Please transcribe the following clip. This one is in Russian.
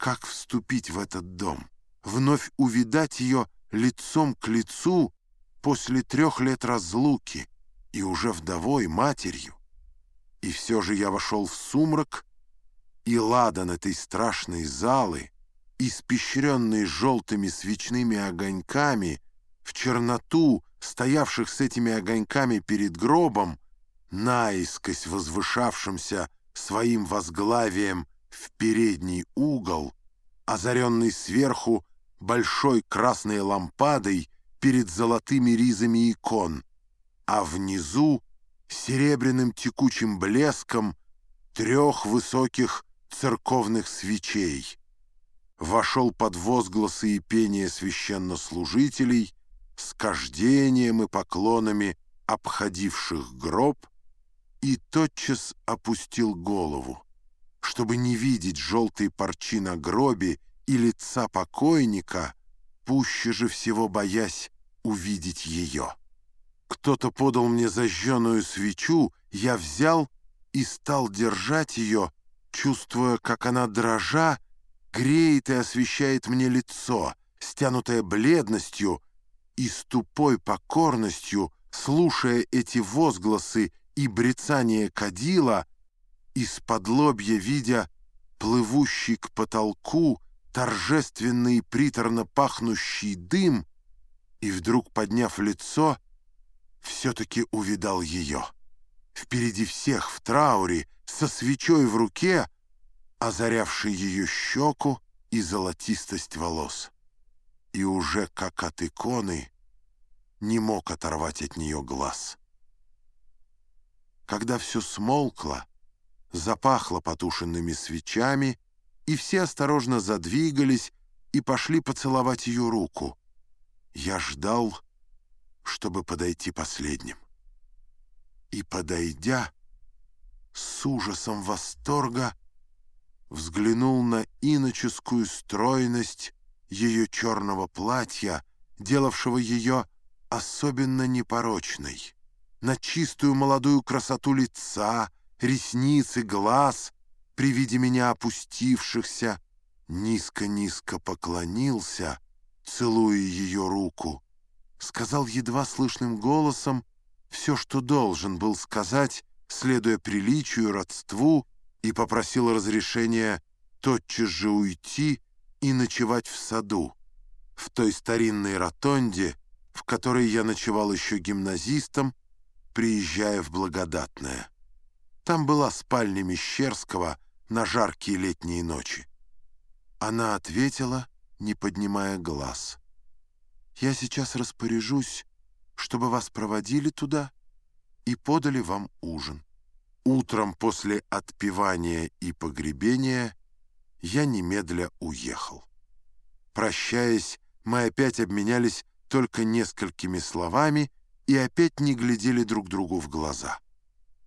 Как вступить в этот дом? Вновь увидать ее лицом к лицу после трех лет разлуки и уже вдовой, матерью. И все же я вошел в сумрак, и ладан этой страшной залы, испещренный желтыми свечными огоньками, в черноту стоявших с этими огоньками перед гробом, наискось возвышавшимся своим возглавием в передний угол, озаренный сверху большой красной лампадой перед золотыми ризами икон, а внизу серебряным текучим блеском трех высоких церковных свечей. Вошел под возгласы и пение священнослужителей с кождением и поклонами обходивших гроб и тотчас опустил голову, чтобы не видеть желтой парчи на гробе и лица покойника, пуще же всего боясь увидеть ее. Кто-то подал мне зажженную свечу, я взял и стал держать ее, чувствуя, как она дрожа, греет и освещает мне лицо, стянутое бледностью, и с тупой покорностью, слушая эти возгласы и брецание кадила, из-под лобья видя плывущий к потолку торжественный и приторно пахнущий дым, и вдруг, подняв лицо, все-таки увидал ее. Впереди всех в трауре, со свечой в руке, озарявший ее щеку и золотистость волос. И уже, как от иконы, не мог оторвать от нее глаз. Когда все смолкло, запахло потушенными свечами, и все осторожно задвигались и пошли поцеловать ее руку. Я ждал, чтобы подойти последним. И, подойдя, с ужасом восторга взглянул на иноческую стройность ее черного платья, делавшего ее особенно непорочной, на чистую молодую красоту лица, ресниц и глаз, при виде меня опустившихся, низко-низко поклонился, целуя ее руку, сказал едва слышным голосом все, что должен был сказать, следуя приличию, родству, и попросил разрешения тотчас же уйти и ночевать в саду, в той старинной ротонде, в которой я ночевал еще гимназистом, приезжая в Благодатное. Там была спальня Мещерского на жаркие летние ночи. Она ответила, не поднимая глаз. «Я сейчас распоряжусь, чтобы вас проводили туда и подали вам ужин. Утром после отпевания и погребения я немедля уехал. Прощаясь, мы опять обменялись только несколькими словами и опять не глядели друг другу в глаза.